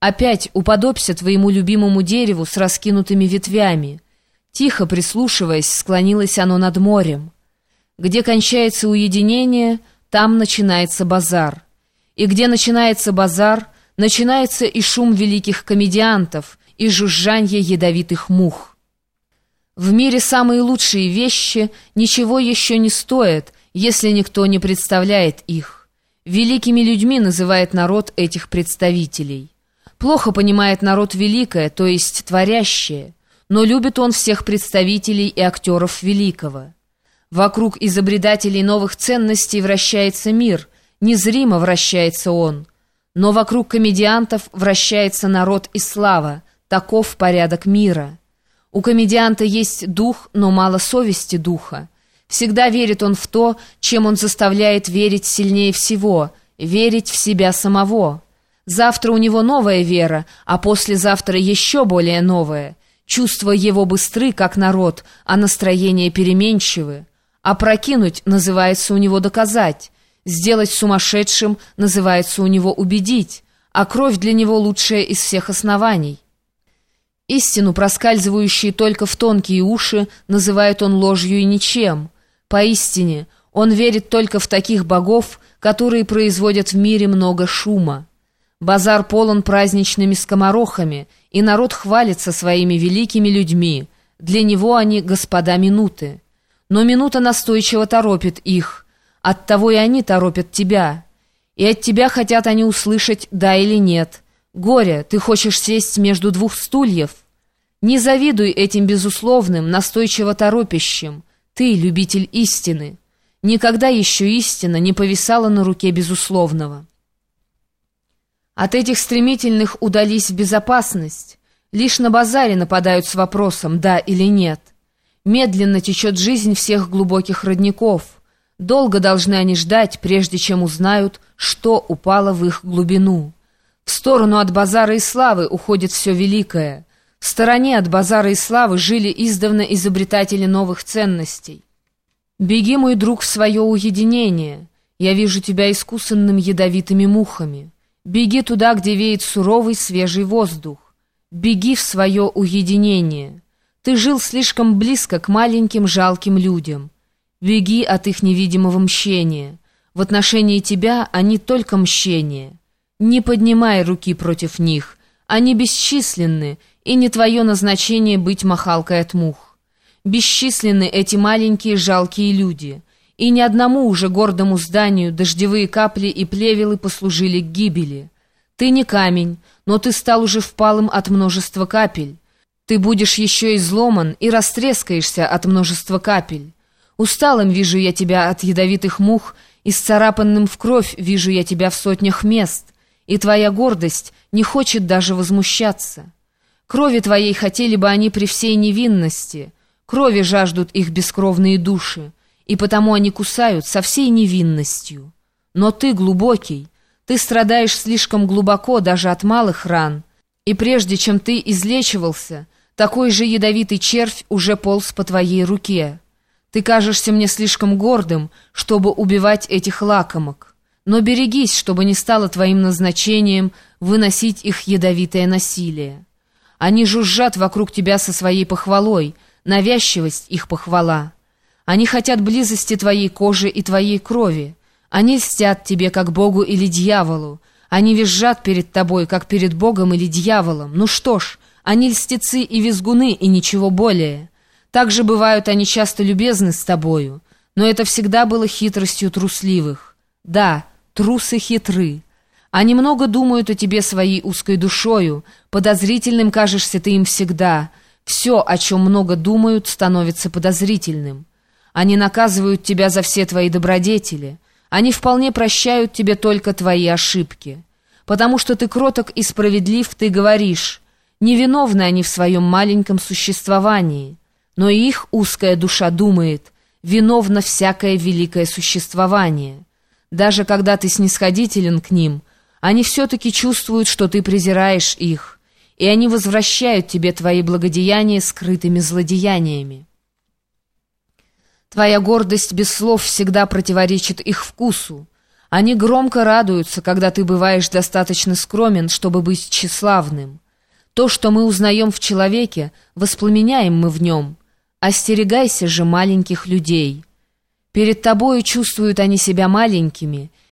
Опять уподобься твоему любимому дереву с раскинутыми ветвями. Тихо прислушиваясь, склонилось оно над морем. Где кончается уединение, там начинается базар. И где начинается базар, начинается и шум великих комедиантов, и жужжанье ядовитых мух. В мире самые лучшие вещи ничего еще не стоят, если никто не представляет их. Великими людьми называет народ этих представителей. Плохо понимает народ великое, то есть творящее, но любит он всех представителей и актеров великого. Вокруг изобретателей новых ценностей вращается мир, незримо вращается он. Но вокруг комедиантов вращается народ и слава, таков порядок мира. У комедианта есть дух, но мало совести духа. Всегда верит он в то, чем он заставляет верить сильнее всего, верить в себя самого. Завтра у него новая вера, а послезавтра еще более новая. Чувства его быстры, как народ, а настроения переменчивы. Опрокинуть называется у него доказать, сделать сумасшедшим называется у него убедить, а кровь для него лучшая из всех оснований. Истину, проскальзывающую только в тонкие уши, называет он ложью и ничем. Поистине, он верит только в таких богов, которые производят в мире много шума. Базар полон праздничными скоморохами, и народ хвалится своими великими людьми. Для него они господа минуты. Но минута настойчиво торопит их. Оттого и они торопят тебя. И от тебя хотят они услышать «да» или «нет». Горе, ты хочешь сесть между двух стульев? Не завидуй этим безусловным, настойчиво торопящим. Ты, любитель истины. Никогда еще истина не повисала на руке безусловного. От этих стремительных удались в безопасность. Лишь на базаре нападают с вопросом «да» или «нет». Медленно течет жизнь всех глубоких родников. Долго должны они ждать, прежде чем узнают, что упало в их глубину. В сторону от базара и славы уходит все великое. В стороне от базара и славы жили издавна изобретатели новых ценностей. «Беги, мой друг, в свое уединение. Я вижу тебя искусанным ядовитыми мухами». Беги туда, где веет суровый свежий воздух. Беги в свое уединение. Ты жил слишком близко к маленьким жалким людям. Беги от их невидимого мщения. В отношении тебя они только мщение. Не поднимай руки против них. Они бесчисленны, и не твое назначение быть махалкой от мух. Бесчисленны эти маленькие жалкие люди — и ни одному уже гордому зданию дождевые капли и плевелы послужили к гибели. Ты не камень, но ты стал уже впалым от множества капель. Ты будешь еще изломан и растрескаешься от множества капель. Усталым вижу я тебя от ядовитых мух, и сцарапанным в кровь вижу я тебя в сотнях мест, и твоя гордость не хочет даже возмущаться. Крови твоей хотели бы они при всей невинности, крови жаждут их бескровные души, и потому они кусают со всей невинностью. Но ты глубокий, ты страдаешь слишком глубоко даже от малых ран, и прежде чем ты излечивался, такой же ядовитый червь уже полз по твоей руке. Ты кажешься мне слишком гордым, чтобы убивать этих лакомок. Но берегись, чтобы не стало твоим назначением выносить их ядовитое насилие. Они жужжат вокруг тебя со своей похвалой, навязчивость их похвала. Они хотят близости твоей кожи и твоей крови. Они льстят тебе, как Богу или дьяволу. Они визжат перед тобой, как перед Богом или дьяволом. Ну что ж, они льстецы и визгуны, и ничего более. Также бывают они часто любезны с тобою, но это всегда было хитростью трусливых. Да, трусы хитры. Они много думают о тебе своей узкой душою, подозрительным кажешься ты им всегда. Все, о чем много думают, становится подозрительным. Они наказывают тебя за все твои добродетели. Они вполне прощают тебе только твои ошибки. Потому что ты кроток и справедлив, ты говоришь, невиновны они в своем маленьком существовании. Но их узкая душа думает, виновно всякое великое существование. Даже когда ты снисходителен к ним, они все-таки чувствуют, что ты презираешь их, и они возвращают тебе твои благодеяния скрытыми злодеяниями. Твоя гордость без слов всегда противоречит их вкусу. Они громко радуются, когда ты бываешь достаточно скромен, чтобы быть тщеславным. То, что мы узнаем в человеке, воспламеняем мы в нем. Остерегайся же маленьких людей. Перед тобою чувствуют они себя маленькими,